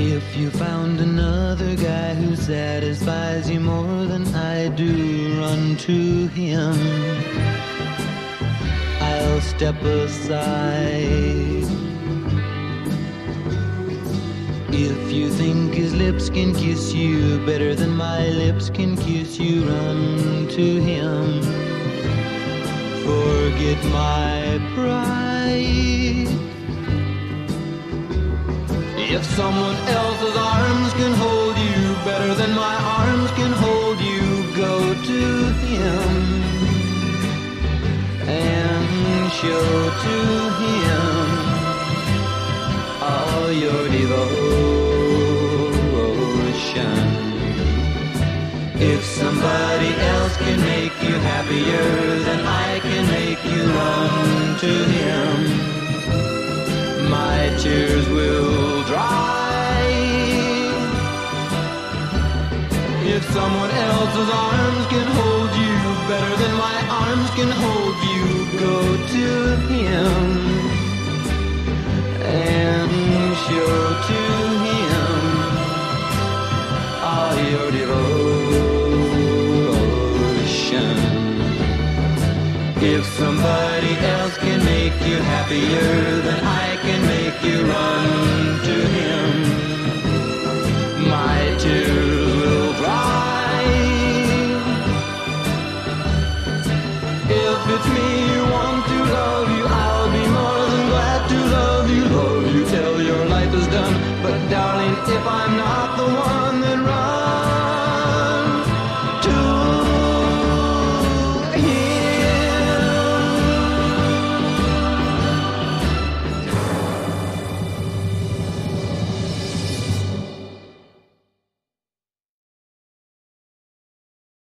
If you found another guy who satisfies you more than I do, run to him. I'll step aside. If you think his lips can kiss you better than my lips can kiss you, run to him. Forget my pride. If someone else's arms can hold you better than my arms can hold you, go to him and show to him all your devotion. If somebody else can make you happier than I can make you run to him my tears will If someone else's arms can hold you better than my arms can hold you, go to him and show to him all your devotion. If somebody else can make you happier than I can make you run it's me you want to love you, I'll be more than glad to love you. Love you till your life is done. But darling, if I'm not the one.